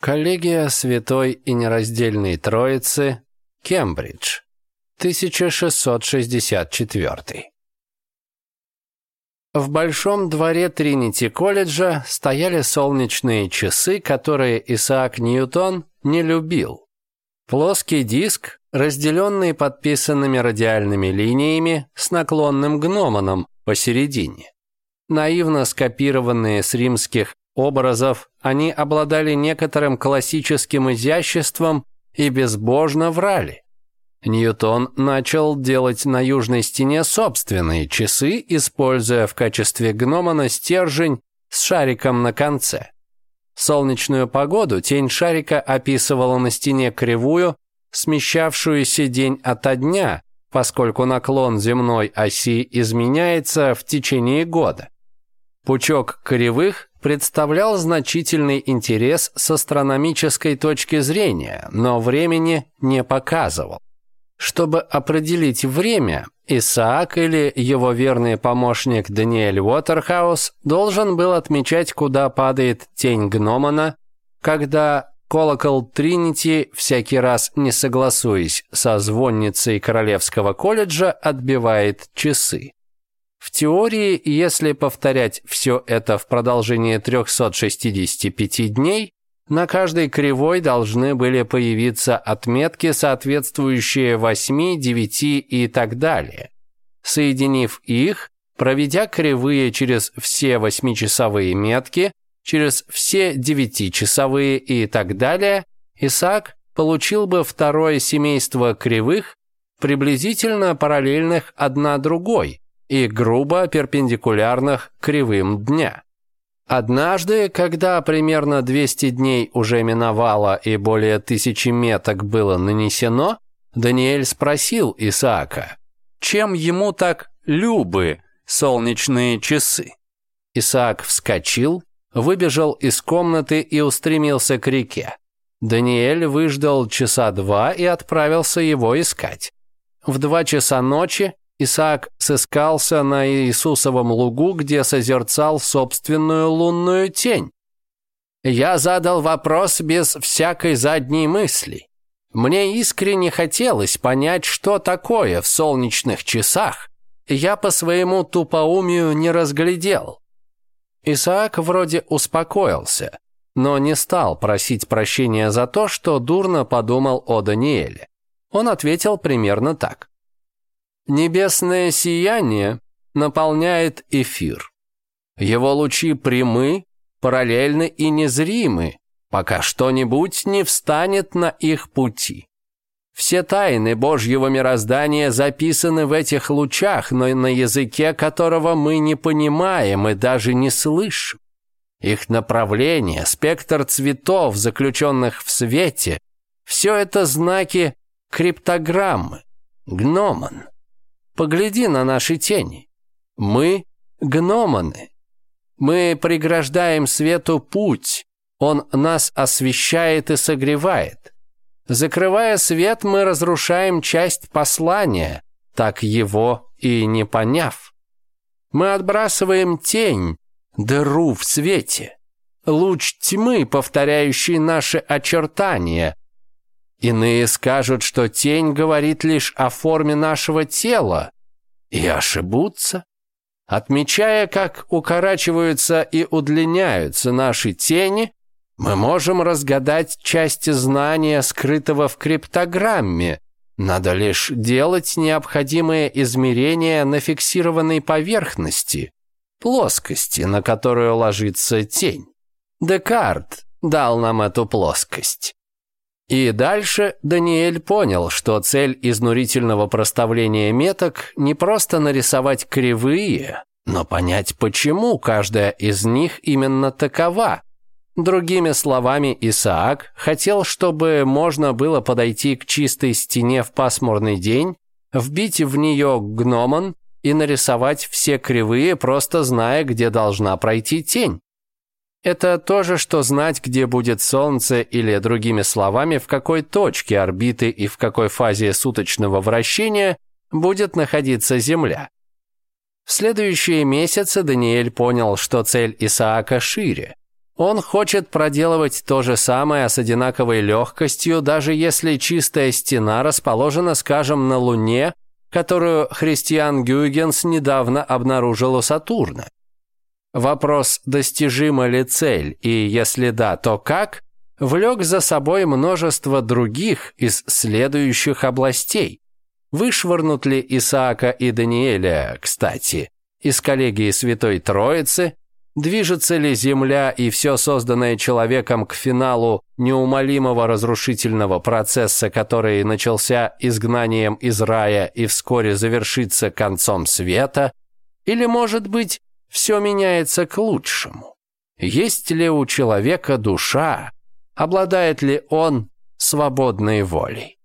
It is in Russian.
Коллегия Святой и Нераздельной Троицы, Кембридж, 1664. В большом дворе Тринити-колледжа стояли солнечные часы, которые Исаак Ньютон не любил. Плоский диск, разделенный подписанными радиальными линиями с наклонным гномоном посередине. Наивно скопированные с римских образов, они обладали некоторым классическим изяществом и безбожно врали. Ньютон начал делать на южной стене собственные часы, используя в качестве гномона стержень с шариком на конце. Солнечную погоду тень шарика описывала на стене кривую, смещавшуюся день ото дня, поскольку наклон земной оси изменяется в течение года. Пучок кривых представлял значительный интерес с астрономической точки зрения, но времени не показывал. Чтобы определить время, Исаак или его верный помощник Даниэль Уотерхаус должен был отмечать, куда падает тень гномона, когда колокол Тринити, всякий раз не согласуясь со звонницей Королевского колледжа, отбивает часы. В теории, если повторять все это в продолжении 365 дней, на каждой кривой должны были появиться отметки, соответствующие 8, 9 и так далее. Соединив их, проведя кривые через все 8-часовые метки, через все 9-часовые и так далее, Исаак получил бы второе семейство кривых, приблизительно параллельных одна другой, и грубо перпендикулярных кривым дня. Однажды, когда примерно 200 дней уже миновало и более тысячи меток было нанесено, Даниэль спросил Исаака, чем ему так любы солнечные часы. Исаак вскочил, выбежал из комнаты и устремился к реке. Даниэль выждал часа два и отправился его искать. В два часа ночи Исаак сыскался на Иисусовом лугу, где созерцал собственную лунную тень. Я задал вопрос без всякой задней мысли. Мне искренне хотелось понять, что такое в солнечных часах. Я по своему тупоумию не разглядел. Исаак вроде успокоился, но не стал просить прощения за то, что дурно подумал о Данииле. Он ответил примерно так. Небесное сияние наполняет эфир. Его лучи прямы, параллельны и незримы, пока что-нибудь не встанет на их пути. Все тайны Божьего мироздания записаны в этих лучах, но на языке которого мы не понимаем и даже не слышим. Их направление, спектр цветов, заключенных в свете – все это знаки криптограммы, гномон. Погляди на наши тени. Мы — гноманы. Мы преграждаем свету путь. Он нас освещает и согревает. Закрывая свет, мы разрушаем часть послания, так его и не поняв. Мы отбрасываем тень, дыру в свете. Луч тьмы, повторяющий наши очертания, Иные скажут, что тень говорит лишь о форме нашего тела, и ошибутся. Отмечая, как укорачиваются и удлиняются наши тени, мы можем разгадать части знания, скрытого в криптограмме. Надо лишь делать необходимые измерения на фиксированной поверхности, плоскости, на которую ложится тень. Декарт дал нам эту плоскость. И дальше Даниэль понял, что цель изнурительного проставления меток не просто нарисовать кривые, но понять, почему каждая из них именно такова. Другими словами, Исаак хотел, чтобы можно было подойти к чистой стене в пасмурный день, вбить в нее гномон и нарисовать все кривые, просто зная, где должна пройти тень. Это то же, что знать, где будет Солнце, или, другими словами, в какой точке орбиты и в какой фазе суточного вращения будет находиться Земля. В следующие месяцы Даниэль понял, что цель Исаака шире. Он хочет проделывать то же самое с одинаковой легкостью, даже если чистая стена расположена, скажем, на Луне, которую Христиан Гюйгенс недавно обнаружил у Сатурна. Вопрос, достижима ли цель, и если да, то как, влек за собой множество других из следующих областей. Вышвырнут ли Исаака и Даниэля, кстати, из коллегии Святой Троицы, движется ли Земля и все созданное человеком к финалу неумолимого разрушительного процесса, который начался изгнанием из рая и вскоре завершится концом света, или, может быть, все меняется к лучшему. Есть ли у человека душа? Обладает ли он свободной волей?